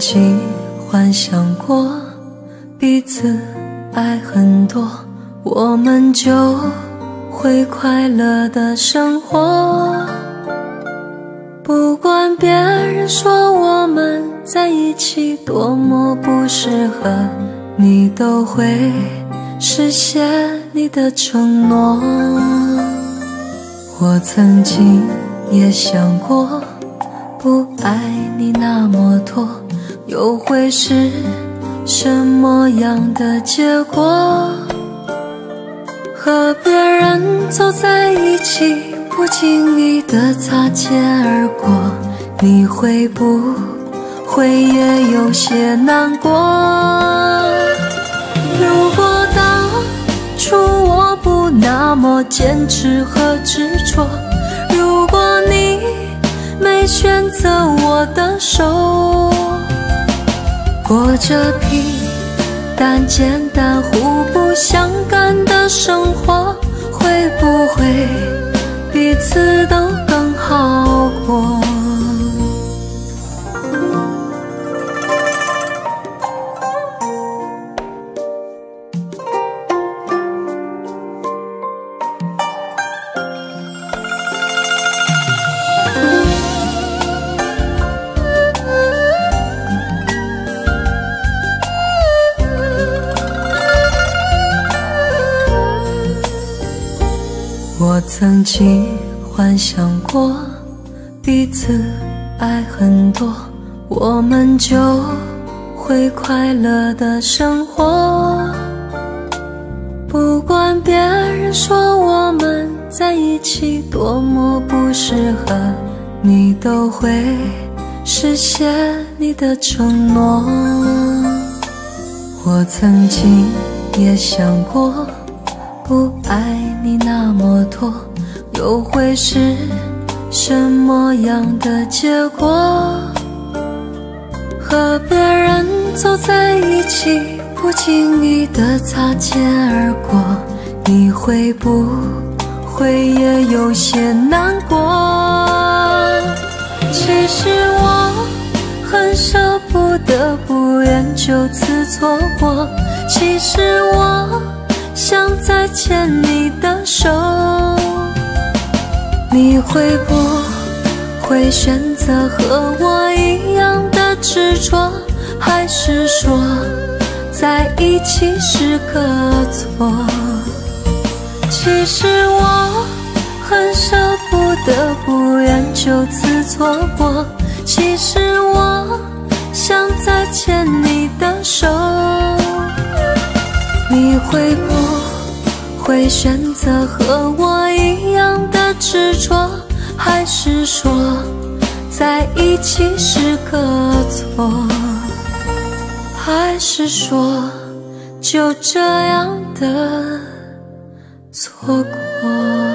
曾经幻想过彼此爱很多，我们就会快乐的生活。不管别人说我们在一起多么不适合，你都会实现你的承诺。我曾经也想过。不爱你那么多，又会是什么样的结果？和别人走在一起，不经意的擦肩而过，你会不会也有些难过？如果当初我不那么坚持和执着，如果你……没选择我的手，过着平淡简单、互不相干的生活，会不会曾经幻想过彼此爱很多，我们就会快乐的生活。不管别人说我们在一起多么不适合，你都会实现你的承诺。我曾经也想过不爱你那么多。又会是什么样的结果？和别人走在一起，不经意的擦肩而过，你会不会也有些难过？其实我很舍不得，不愿就此错过。其实我想再牵你的手。你会不会选择和我一样的执着，还是说在一起是个错？其实我很舍不得，不愿就此错过。其实我想再牵你的手，你会不会选择和我一样的？执着，还是说在一起是个错？还是说就这样的错过？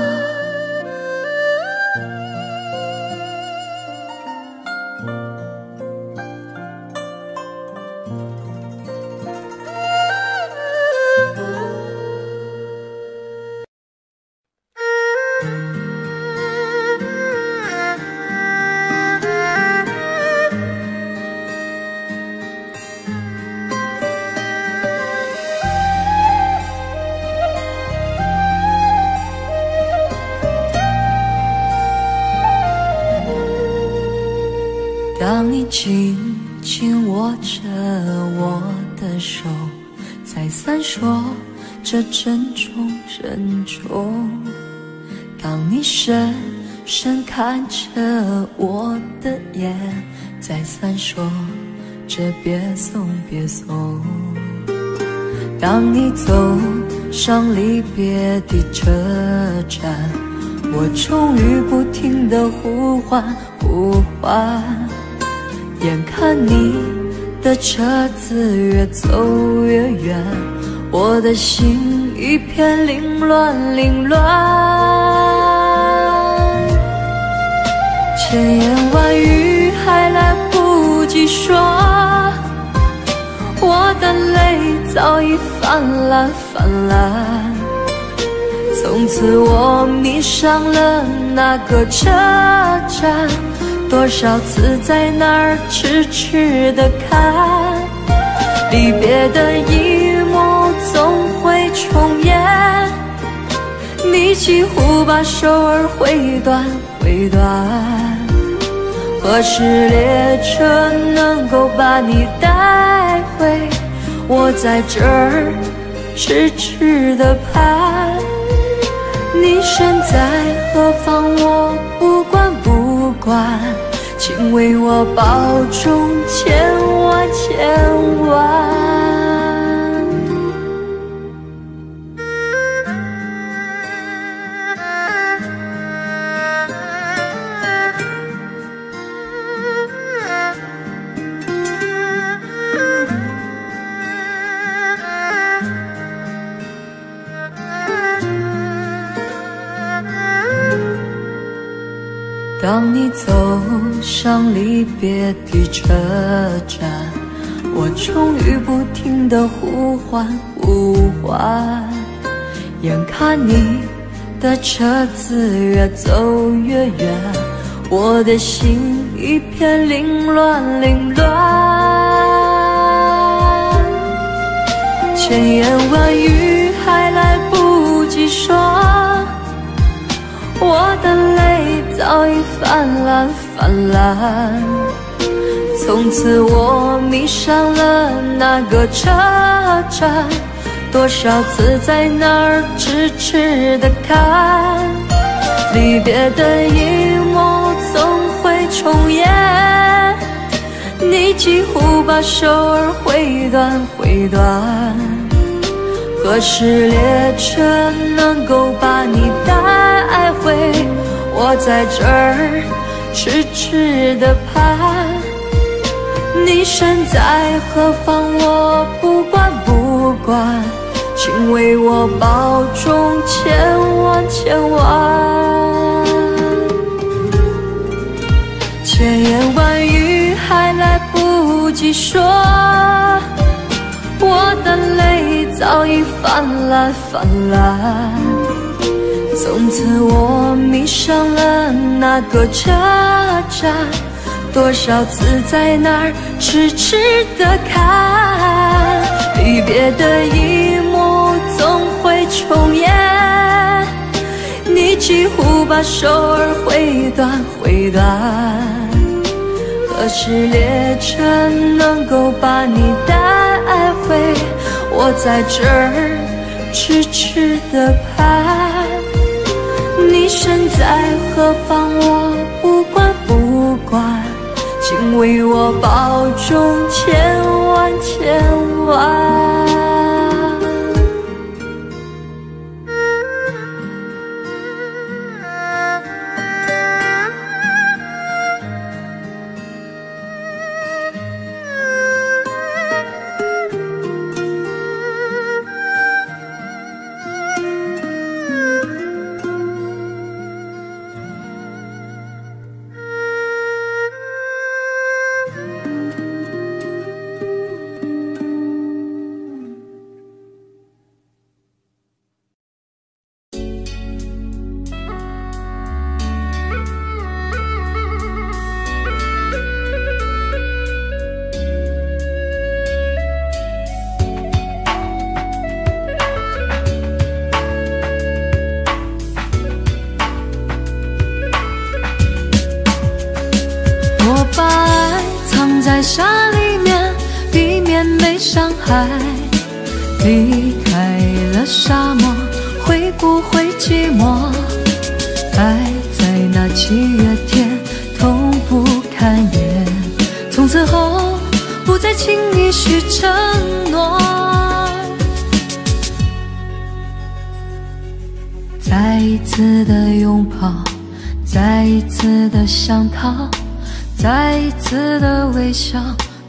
看着我的眼，再三说着别送别送；当你走上离别的车站，我终于不停的呼唤呼唤。眼看你的车子越走越远，我的心一片凌乱凌乱。千言万语还来不及说，我的泪早已泛滥泛滥。从此我迷上了那个车站。多少次在那儿痴痴的看，离别的一幕总会重演。你几乎把手儿挥断挥断。何时列车能够把你带回？我在这儿痴痴的盼。你身在何方？我不管不管，请为我保重千万千万。离别的车站，我终于不停地呼唤呼唤，眼看你的车子越走越远，我的心一片凌乱凌乱，千言万语还来不及说，我的泪。早已泛滥泛滥，从此我迷上了那个车站，多少次在那儿痴痴的看，离别的一幕总会重演，你几乎把手儿挥断挥断，何时列车能够把你带回？我在这儿痴痴的盼，你身在何方？我不管不管，请为我保重千万千万。千言万语还来不及说，我的泪早已泛滥泛滥。从此我迷上了那个车站，多少次在那儿痴痴的看，离别的一幕总会重演。你几乎把手儿挥断挥断，何时列车能够把你带回？我在这儿痴痴的盼。你身在何方？我不管不管，请为我保重千万千万。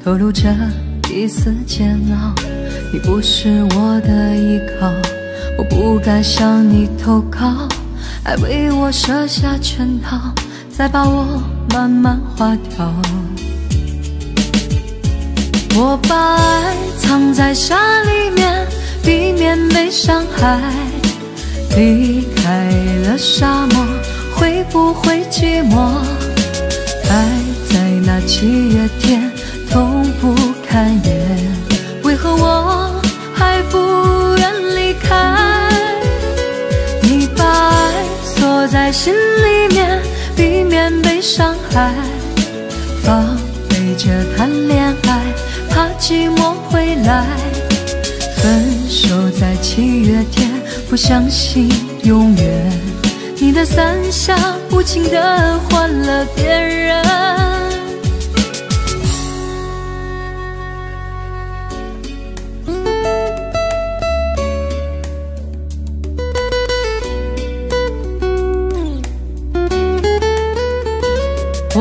透露着一丝煎熬。你不是我的依靠，我不敢向你投靠，爱为我设下圈套，再把我慢慢划掉。我把爱藏在沙里面，避免被伤害。离开了沙漠，会不会寂寞？爱在那七月天痛不堪言，为何我还不愿离开？你把爱锁在心里面，避免被伤害，防备着谈恋爱，怕寂寞回来。分手在七月天，不相信永远。你的伞下无情的换了别人，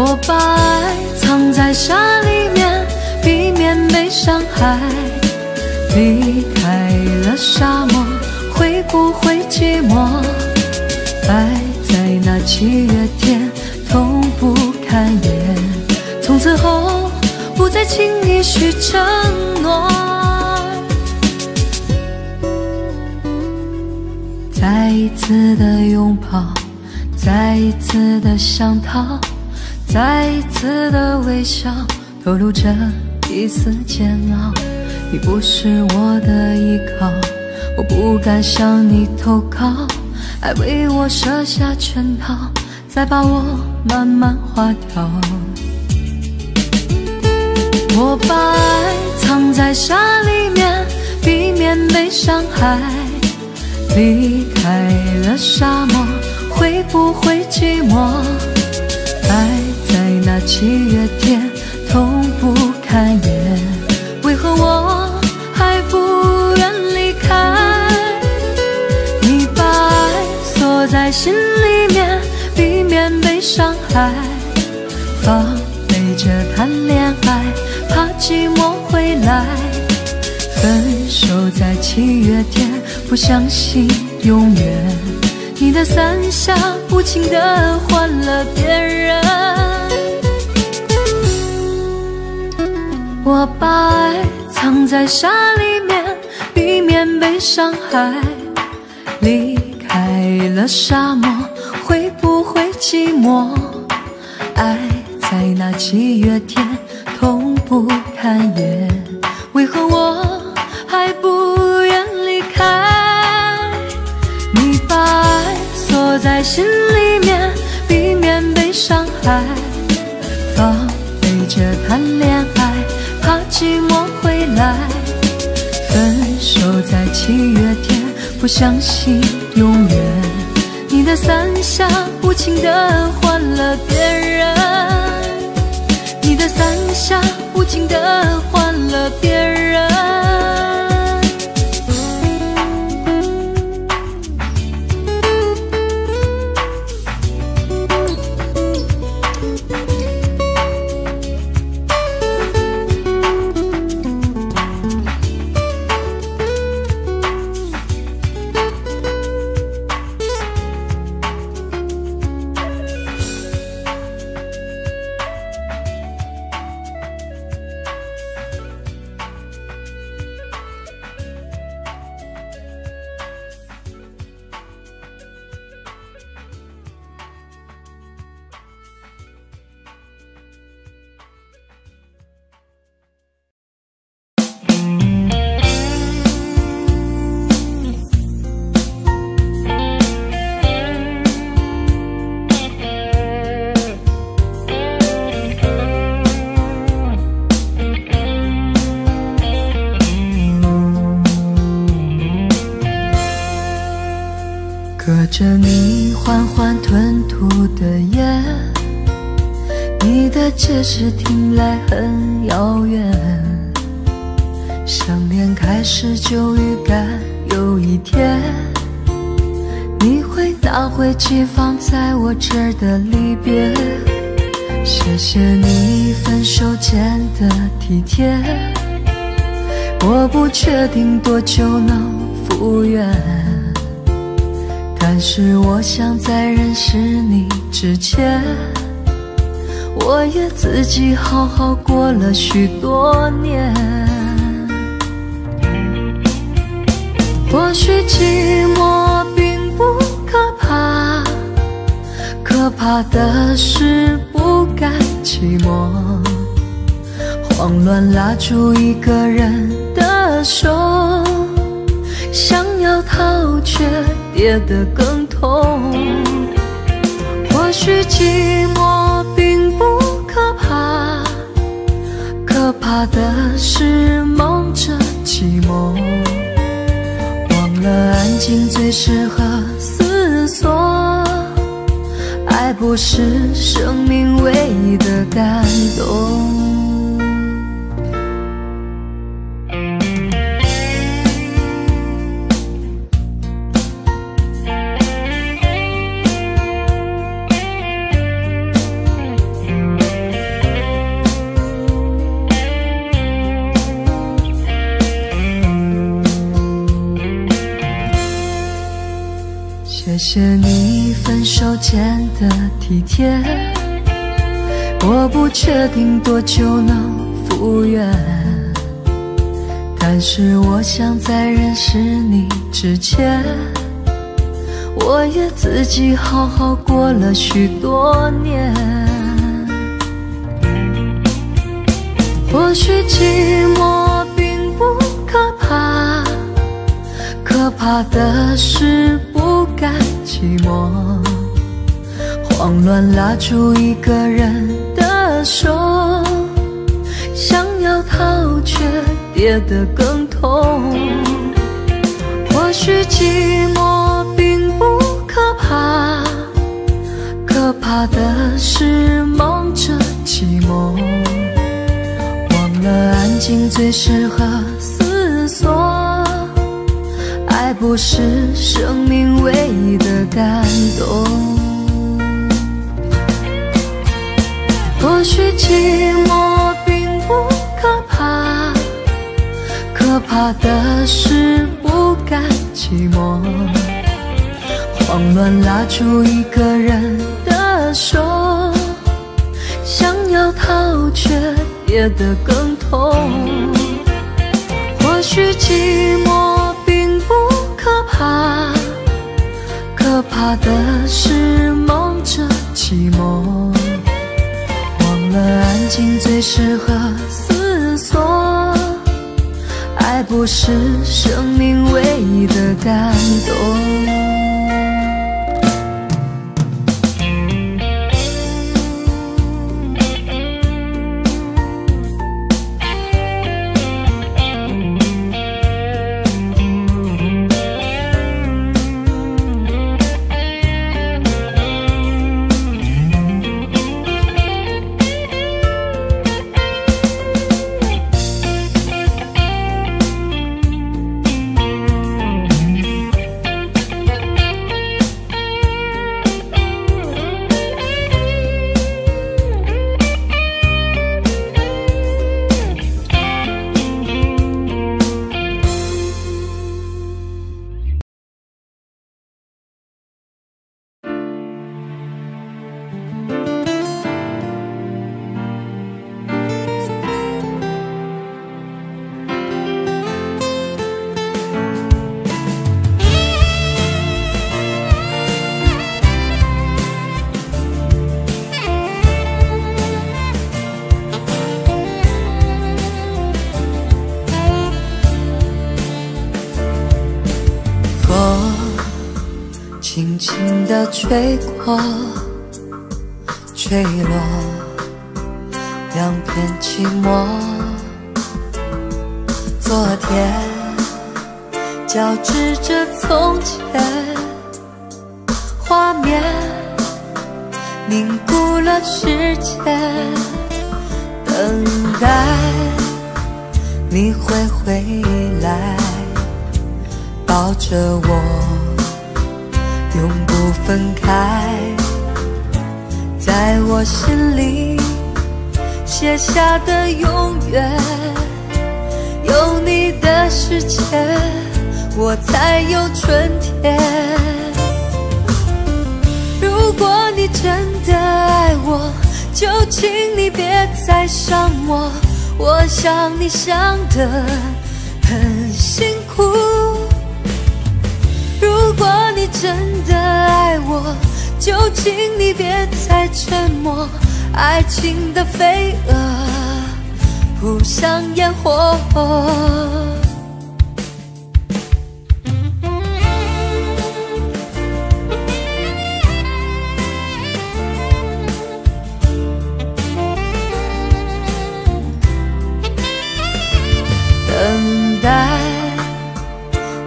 我把爱藏在沙里面，避免被伤害。离开了沙漠，会不会寂寞？爱在那七月天，痛不堪言。从此后，不再轻易许承诺。再一次的拥抱，再一次的想逃，再一次的微笑，透露着一丝煎熬。你不是我的依靠，我不敢向你投靠。爱为我设下圈套，再把我慢慢化掉。我把爱藏在沙里面，避免被伤害。离开了沙漠，会不会寂寞？爱那七月天，痛不堪言。为何我还不愿离开？你把爱锁在心里面，避免被伤害，防备着谈恋爱，怕寂寞回来。分手在七月天，不相信永远。你的伞下无情的换了别人。我把爱藏在沙里面，避免被伤害。离。开了沙漠，会不会寂寞？爱在那七月天，痛不堪言。为何我还不愿离开？你把爱锁在心里面，避免被伤害，防备着谈恋爱，怕寂寞回来。分手在七月天。不相信永远，你的伞下无情的换了别人，你的伞下无情的换了别人。确定多久能复原。但是我想在认识你之前，我也自己好好过了许多年。或许寂寞并不可怕，可怕的是不甘寂寞，慌乱拉住一个人手，想要逃却跌得更痛。或许寂寞并不可怕，可怕的是忙着寂寞，忘了安静最适合思索。爱不是生命唯一的感动。天，我不确定多久能复原，但是我想在认识你之前，我也自己好好过了许多年。或许寂寞并不可怕，可怕的是。不甘寂寞，慌乱拉住一个人的手，想要逃却跌得更痛。或许寂寞并不可怕，可怕的是忙着寂寞，忘了安静最适合思索。爱不是生命唯一的感动。或许寂寞并不可怕，可怕的是不甘寂寞，慌乱拉住一个人的手，想要逃却跌得更痛。或许寂寞并不可。怕，可怕的是忙着寂寞，安静最适合思索。爱不是生命唯一的感动。吹过，吹落两片寂寞。昨天交织着从前，画面凝固了时间，等待你会回来，抱着我。永不分开，在我心里写下的永远，有你的世界，我才有春天。如果你真的爱我，就请你别再伤我，我想你想得很辛苦。如果你真的爱我，就请你别再沉默。爱情的飞蛾扑向烟火。等待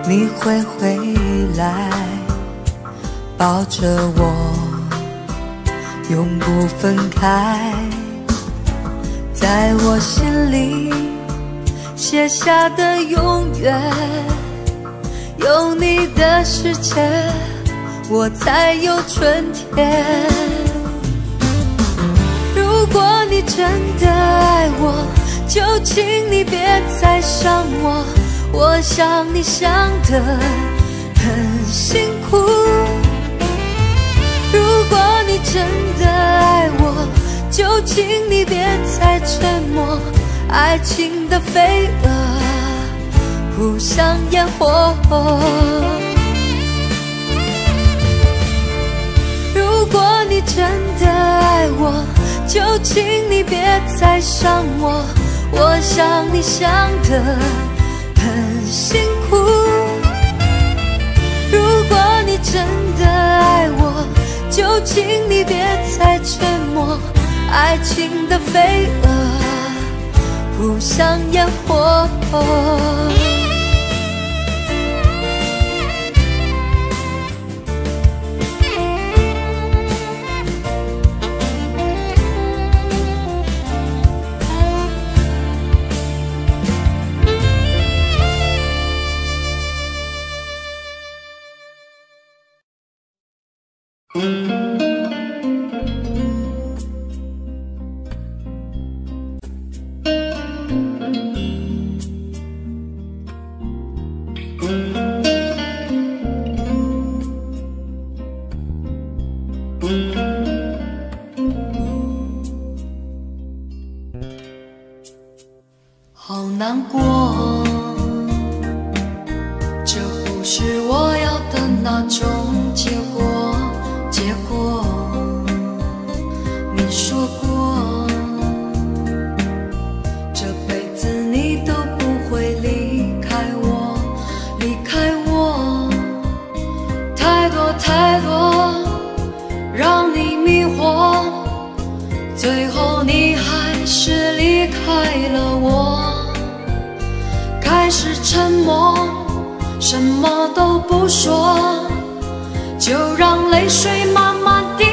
你会回，抱着我，永不分开。在我心里写下的永远，有你的世界，我才有春天。如果你真的爱我，就请你别再伤我，我想你想得很辛苦。如果你真的爱我，就请你别再沉默，爱情的飞蛾扑向烟火。如果你真的爱我，就请你别再伤我。我想你想得很辛苦。如果你真的爱我，就请你别再沉默。爱情的飞蛾扑向烟火。开始沉默，什么都不说，就让泪水慢慢地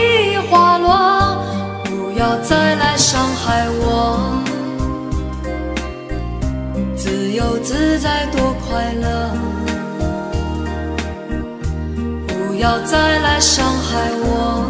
滑落。不要再来伤害我，自由自在多快乐。不要再来伤害，我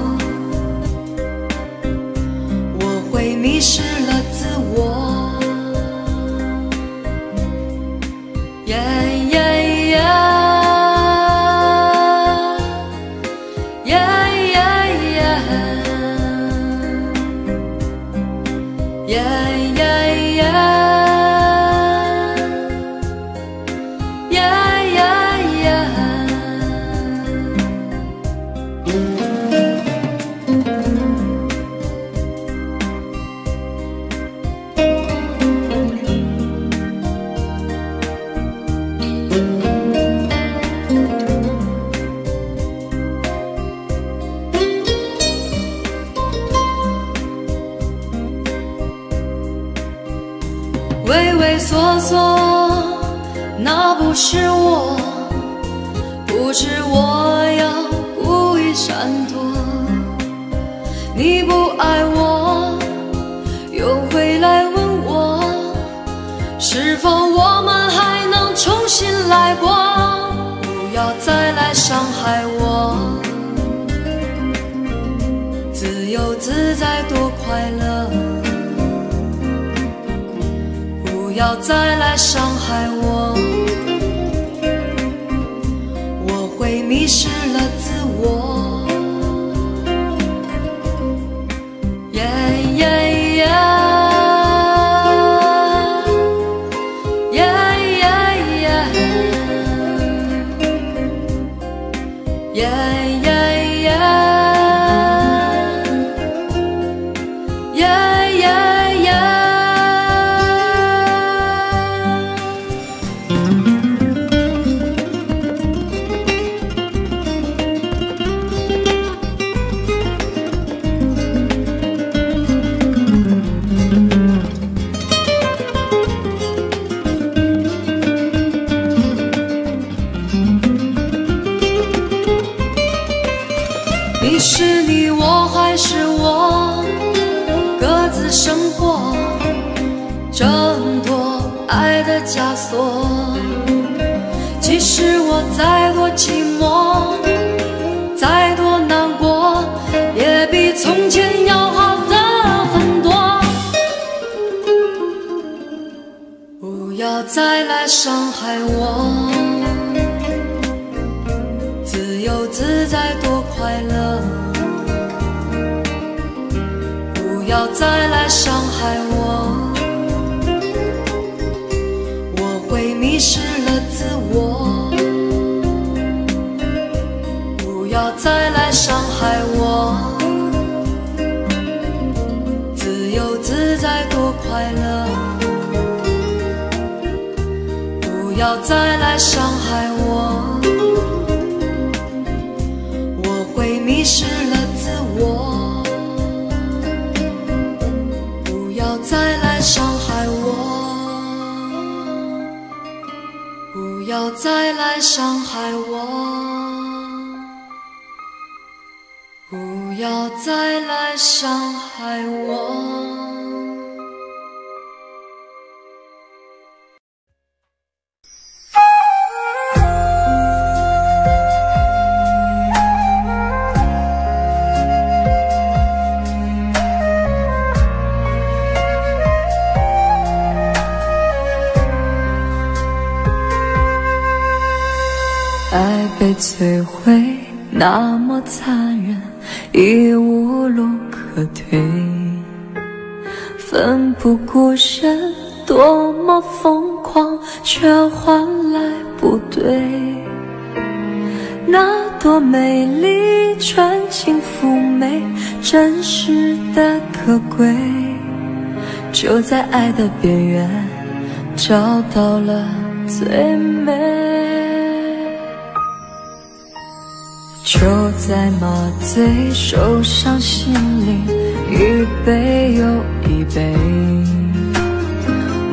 来过？不要再来伤害我，自由自在多快乐。不要再来伤害我，我迷失了自我。不要再来伤害我，不要再来伤害我。不要再来伤害我。摧毁，那么残忍。已无路可退，奋不顾身，多么疯狂，却换来不对。那朵美丽、纯净、妩媚、真实的可贵，就在爱的边缘找到了最美。就在麻醉，受伤心灵一杯又一杯，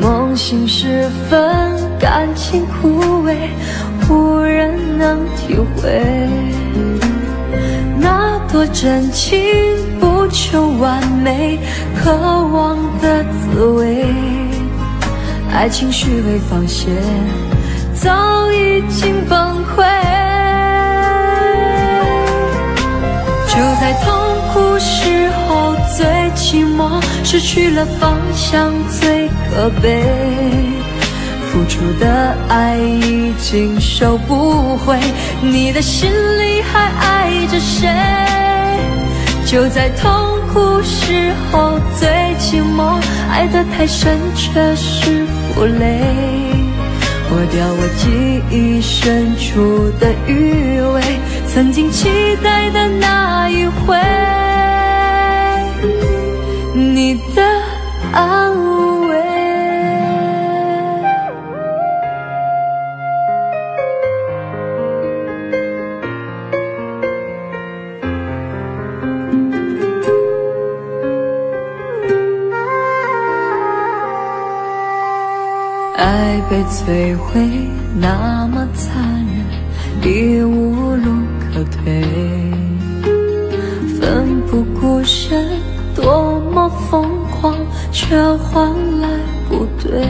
梦醒时分，感情枯萎，无人能体会。那多真情，不求完美，渴望的滋味，爱情虚伪放线，早已经崩溃。就在痛苦时候最寂寞，失去了方向最可悲，付出的爱已经收不回，你的心里还爱着谁？就在痛苦时候最寂寞，爱得太深却是负累。抹掉我记忆深处的余味，曾经期待的那一回，你的安慰。爱被摧毁，那么残忍，已无路可退。奋不顾身，多么疯狂，却换来不对。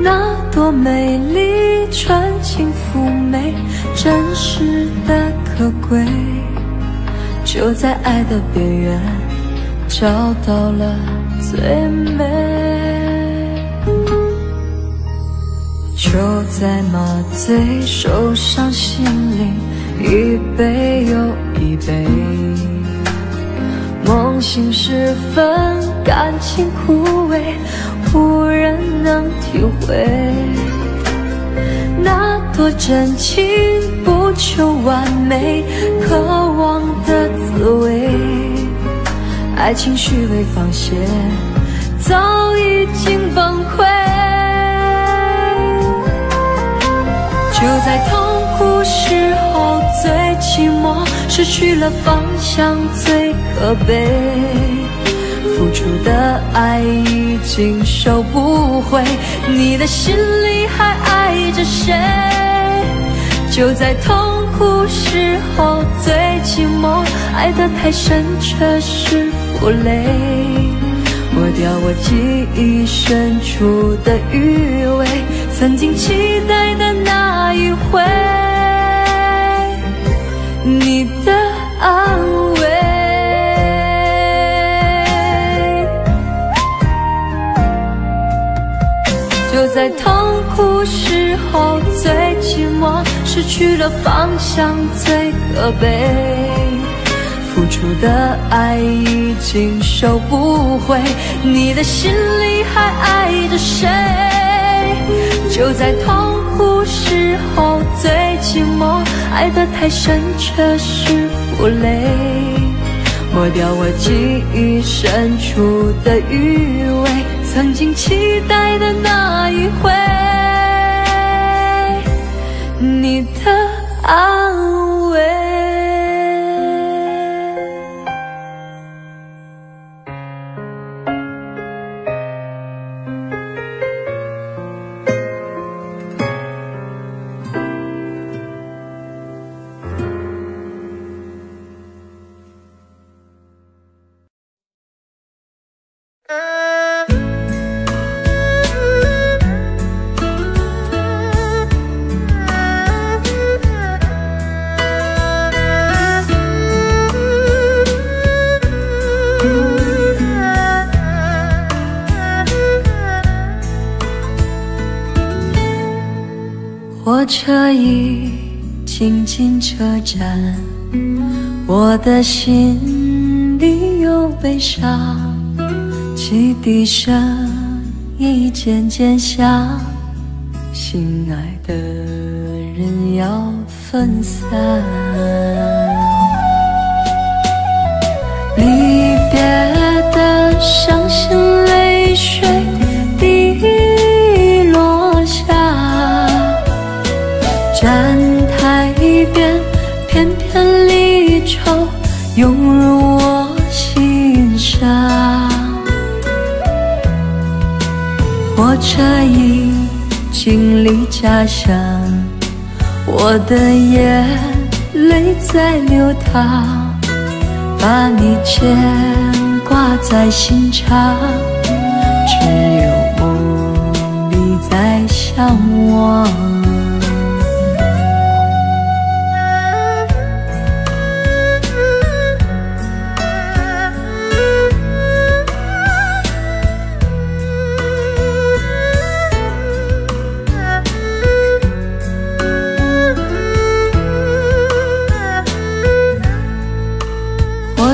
那多美丽、纯净、妩媚、真实的可贵，就在爱的边缘找到了最美。又在麻醉，受伤心灵一杯又一杯，梦醒时分，感情枯萎，无人能体会。那多真情，不求完美，渴望的滋味，爱情虚伪放线，在痛苦时候最寂寞，失去了方向最可悲，付出的爱已经收不回，你的心里还爱着谁？就在痛苦时候最寂寞，爱得太深却是负累，抹掉我记忆深处的余味，曾经期待的那一回，你的安慰。就在痛苦时候最寂寞，失去了方向最可悲，付出的爱已经收不回，你的心里还爱着谁？就在痛苦时候最寂寞，爱得太深却是负累，抹掉我记忆深处的余味。曾经期待的那一回，你的安慰。已经进车站，我的心里有悲伤，汽笛声已渐渐响，心爱的人要分散，离别的伤心泪水。车已经离家乡，我的眼泪在流淌，把你牵挂在心上，只有梦里在向往。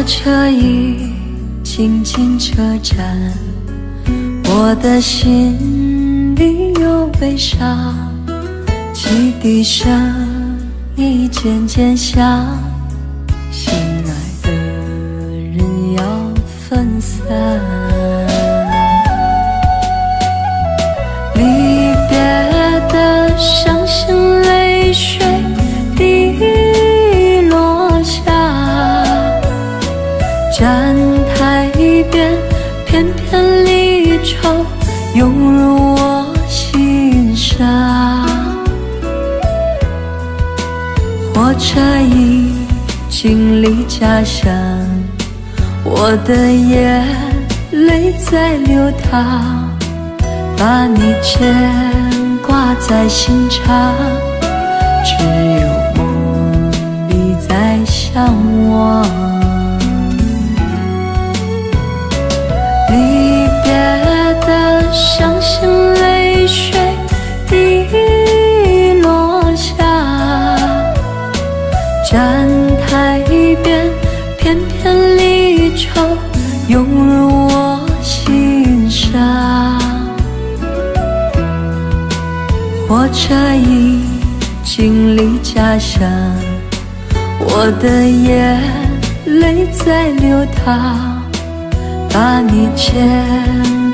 火车已经进车站，我的心里有悲伤，汽笛声已渐渐响，心爱的人要分散。离家乡，我的眼泪在流淌，把你牵挂在心上，只有梦里在向往。伤心火车已经离家乡，我的眼泪在流淌，把你牵。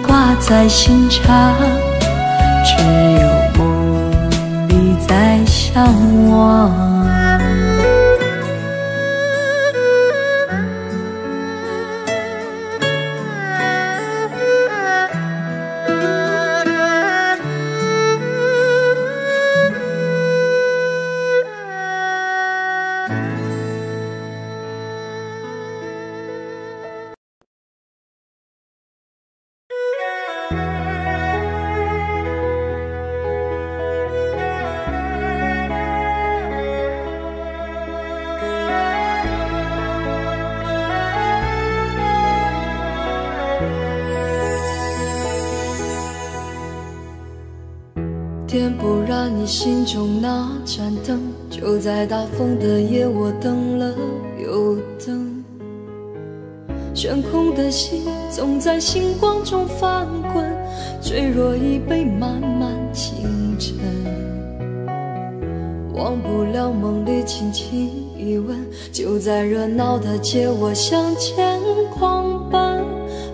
挂在心上，只有梦里在向往。不然你心中那盏灯，就在大风的夜，我等了又等。悬空的心总在星光中翻滚，坠落一杯漫漫清晨。忘不了梦里轻轻一吻，就在热闹的街，我向前狂奔。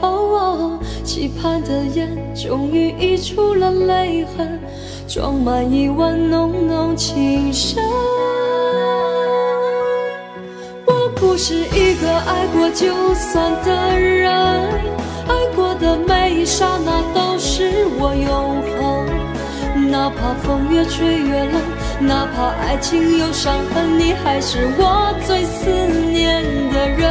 哦，期盼的眼终于溢出了泪痕。装满一碗浓浓情深。我不是一个爱过就算的人，爱过的每一刹那都是我永恒。哪怕风越吹越冷，哪怕爱情有伤痕，你还是我最思念的人。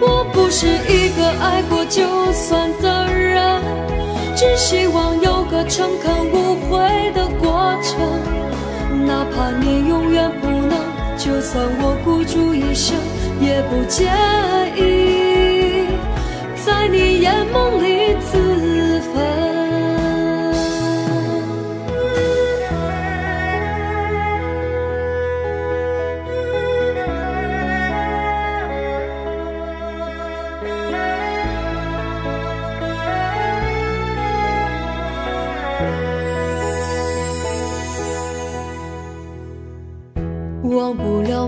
我不是一个爱过就算的人，只希望有个诚恳无。悔的过程，哪怕你永远不能，就算我孤注一生，也不介意在你眼眸里自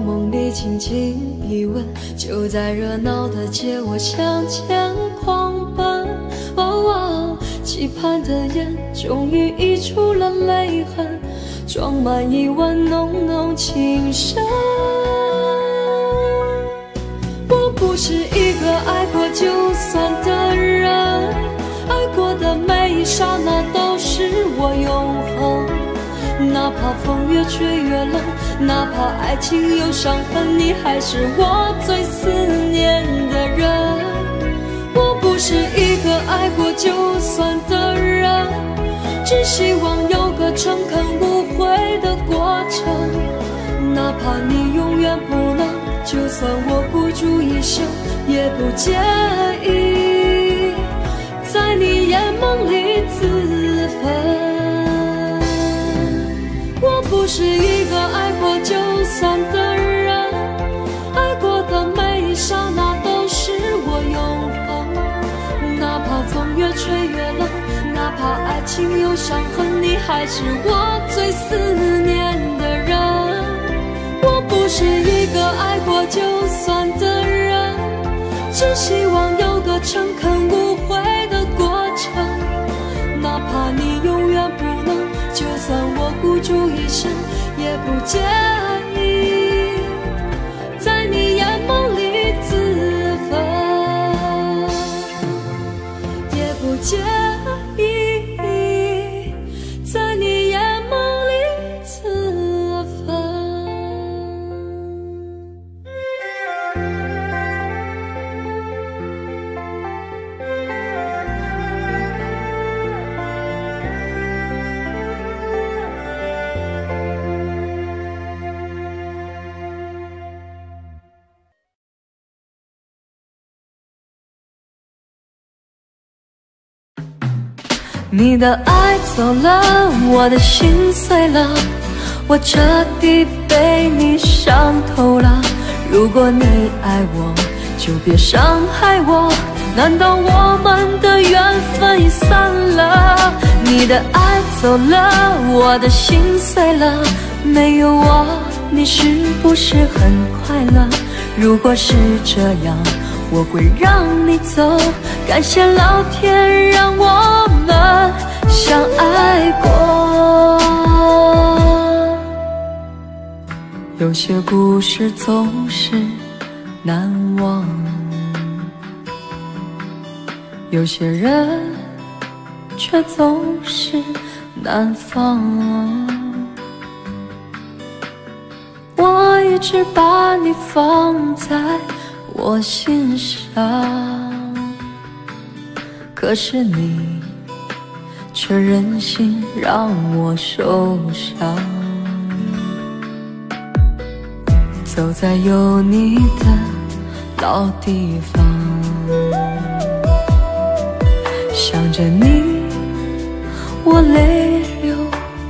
梦里轻轻一吻，就在热闹的街，我向前狂奔。哦，期盼的眼终于溢出了泪痕，装满一碗浓浓情深。我不是一个爱过就算的人，爱过的每一刹那都是我永恒，哪怕风越吹越冷。哪怕爱情有伤痕，你还是我最思念的人。我不是一个爱过就算的人，只希望有个诚恳无悔的过程。哪怕你永远不能，就算我孤注一生，也不介意在你眼眸里自焚。我不是一个爱过就算的人，爱过的每一刹那都是我永恒。哪怕风越吹越冷，哪怕爱情有伤痕，你还是我最思念的人。我不是一个爱过就算也不见你的爱走了，我的心碎了，我彻底被你伤透了。如果你爱我，就别伤害我。难道我们的缘分已散了？你的爱走了，我的心碎了，没有我，你是不是很快乐？如果是这样。我会让你走，感谢老天让我们相爱过。有些故事总是难忘，有些人却总是难放。我。一直把你放在我心上，可是你却任性让我受伤。走在有你的老地方，想着你，我泪流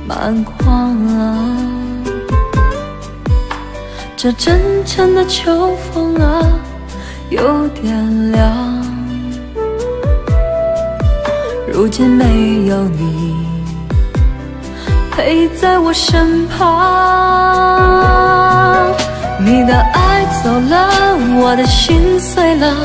满眶。这阵阵的秋风啊，有点凉。如今没有你陪在我身旁，你的爱走了，我的心碎了，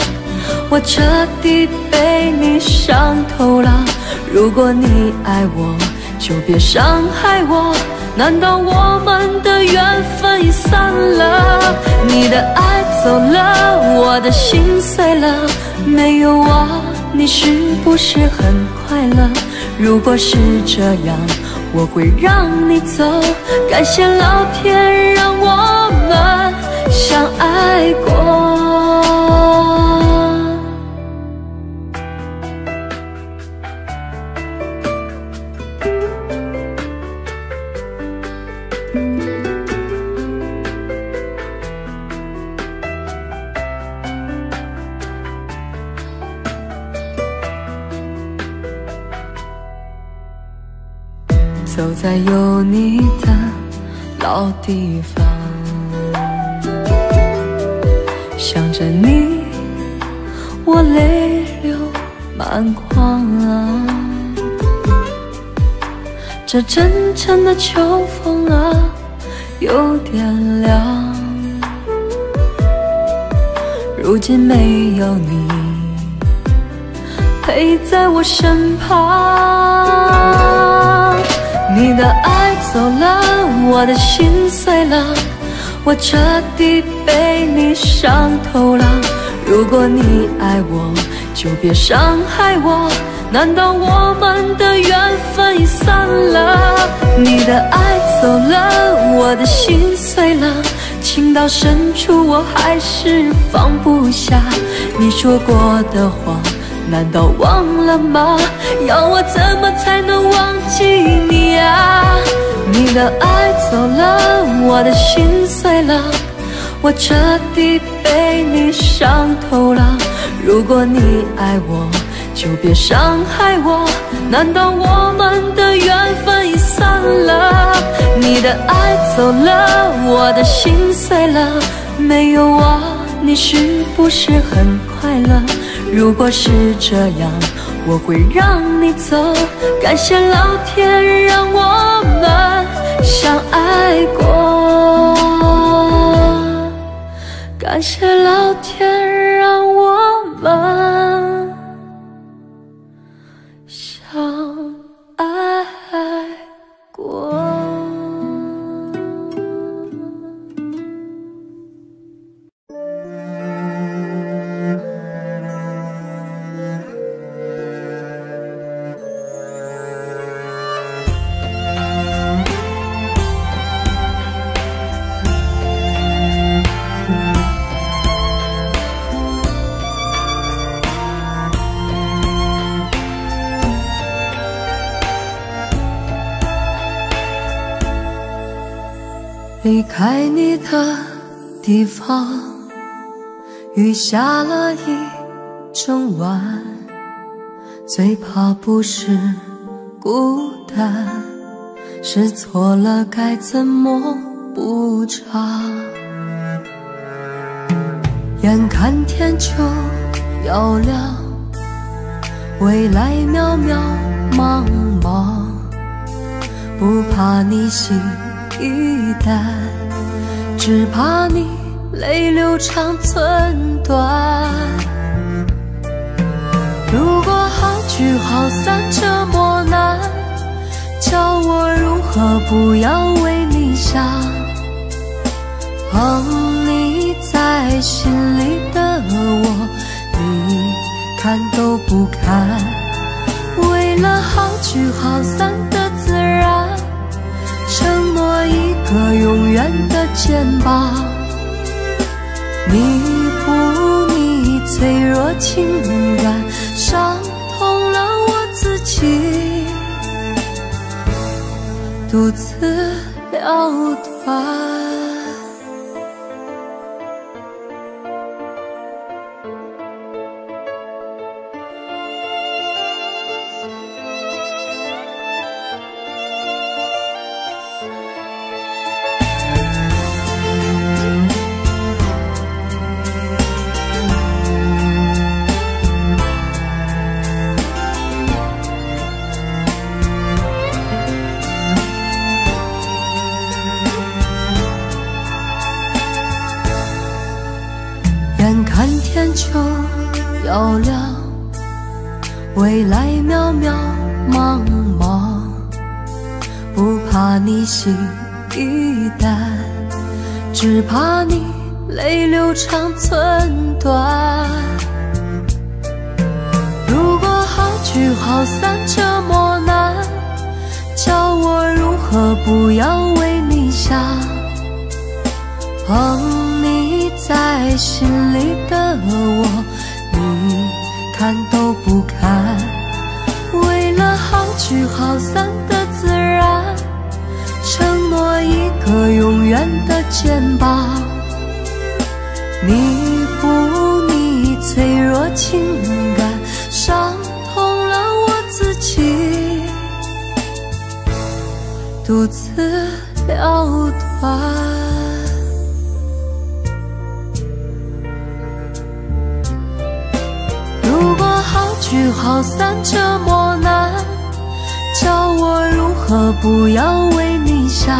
我彻底被你伤透了。如果你爱我，就别伤害我。难道我们的缘分已散了？你的爱走了，我的心碎了。没有我，你是不是很快乐？如果是这样，我会让你走。感谢老天让我们相爱过。在有你的老地方，想着你，我泪流满眶。这阵阵的秋风啊，有点凉。如今没有你陪在我身旁。你的爱走了，我的心碎了，我彻底被你伤透了。如果你爱我，就别伤害我。难道我们的缘分已散了？你的爱走了，我的心碎了，情到深处我还是放不下你说过的话。难道忘了吗？要我怎么才能忘记你啊？你的爱走了，我的心碎了，我彻底被你伤透了。如果你爱我，就别伤害我。难道我们的缘分已散了？你的爱走了，我的心碎了，没有我，你是不是很快乐？如果是这样，我会让你走。感谢老天让我们相爱过，感谢老天让我们相爱过。离开你的地方，雨下了一整晚，最怕不是孤单，是错了该怎么补偿？眼看天就要亮，未来渺渺茫茫，不怕你心。一旦，只怕你泪流长寸断。如果好聚好散这么难，叫我如何不要为你想？哦你在心里的我，你看都不看。为了好聚好散的。承诺一个永远的肩膀。弥补你脆弱情感伤痛了我自己。独自了断。未来渺渺茫茫，不怕你心一淡，只怕你泪流长寸断。如果好聚好散这么难，叫我如何不要为你想？捧你在心里的我，看都不看。为了好聚好散的自然，承诺一个永远的肩膀，弥补你脆弱情感，伤痛了我自己，独自了断。聚好散这么难，叫我如何不要为你想？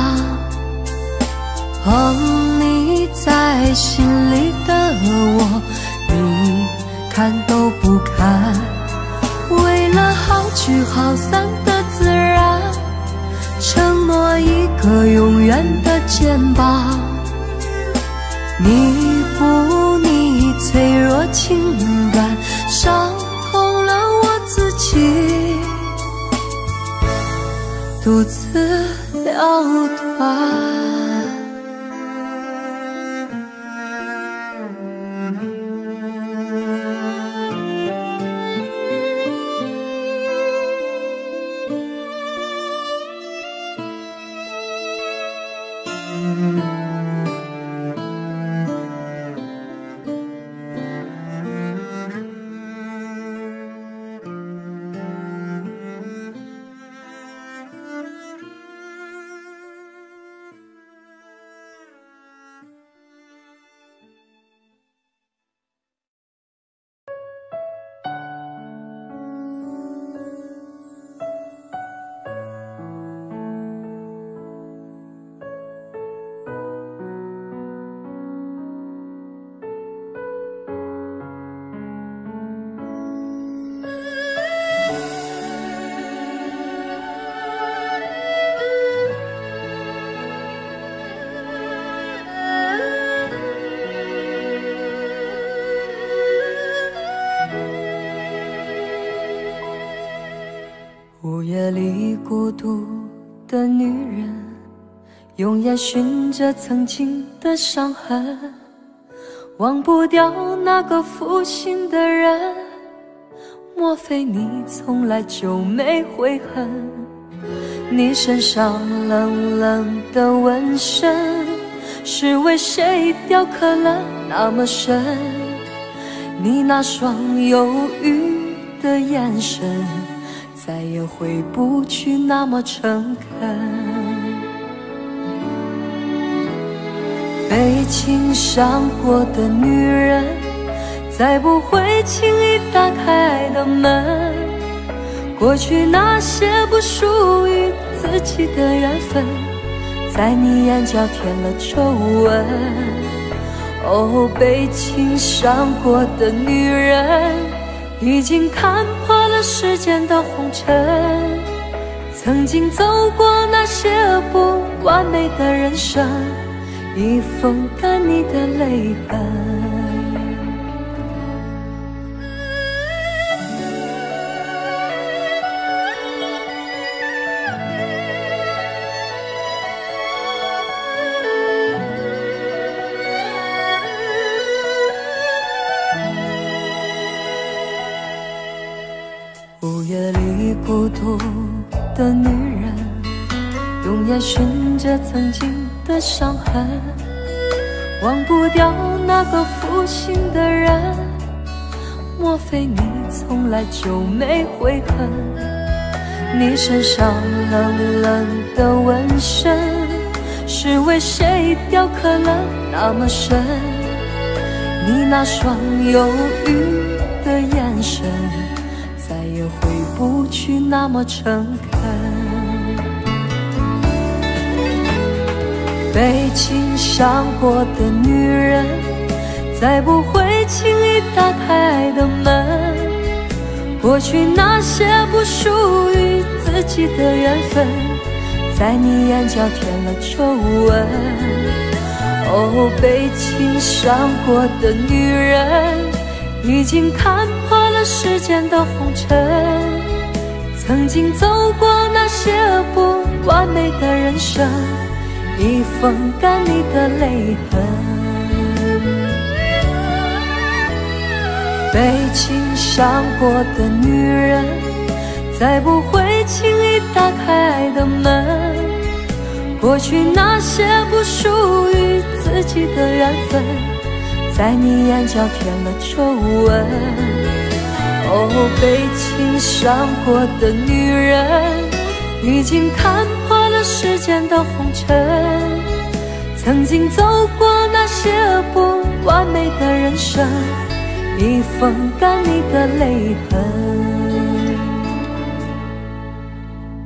捧你在心里的我，你看都不看。为了好聚好散的自然，承诺一个永远的肩膀，弥补你脆弱情感伤。自己独自了断。用眼寻着曾经的伤痕，忘不掉那个负心的人。莫非你从来就没悔恨？你身上冷冷的纹身，是为谁雕刻了那么深？你那双忧郁的眼神。再也回不去那么诚恳，被情伤过的女人，再不会轻易打开爱的门。过去那些不属于自己的缘分，在你眼角添了皱纹。哦，被情伤过的女人，已经看破了。世间的红尘，曾经走过那些不完美的人生，已风干你的泪痕。个负心的人。莫非你从来就没悔恨？你身上冷冷的纹身，是为谁雕刻了那么深？你那双忧郁的眼神，再也回不去那么诚恳。被情伤过的女人，再不会轻易打开爱的门。过去那些不属于自己的缘分，在你眼角添了皱纹。哦，被情伤过的女人，已经看破了世间的红尘。曾经走过那些不完美的人生，已风干你的泪伤过的女人，再不会轻易打开爱的门。过去那些不属于自己的缘分，在你眼角添了皱纹。哦，被情伤过的女人，已经看破了世间的红尘。曾经走过那些不完美的人生，已风干你的泪痕。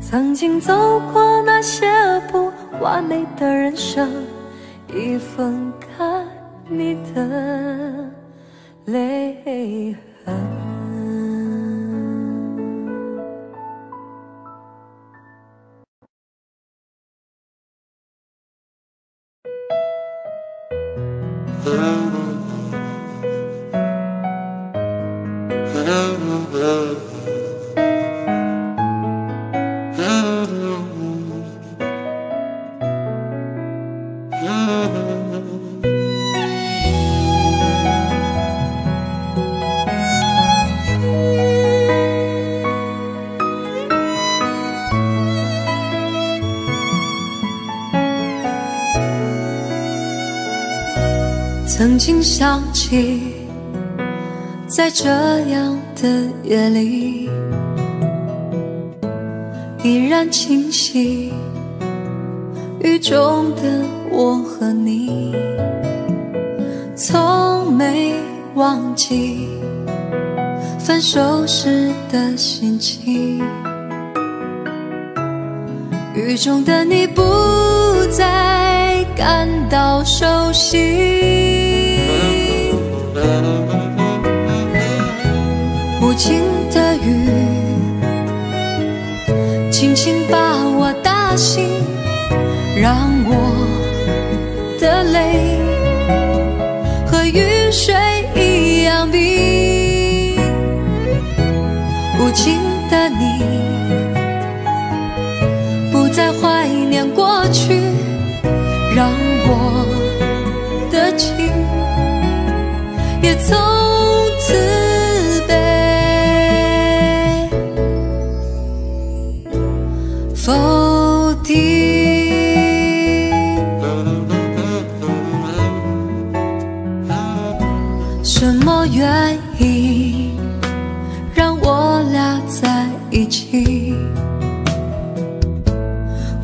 曾经走过那些不完美的人生，已风干你的泪痕。起，在这样的夜里，依然清晰，雨中的我和你，从没忘记分手时的心情。雨中的你不再感到熟悉。无情的雨，轻轻把我打醒，让我的泪和雨水一样冰。无情的你，不再怀念过去，让我的情。也从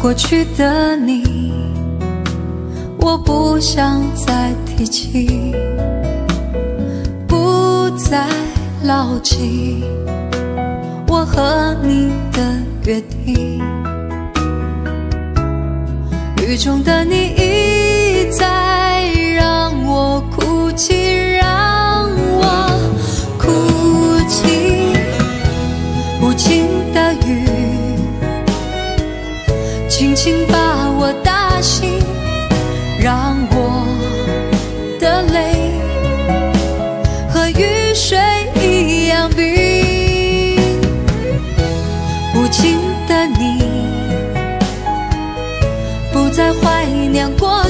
过去的你，我不想再提起。不再牢记我和你的约定，雨中的你难过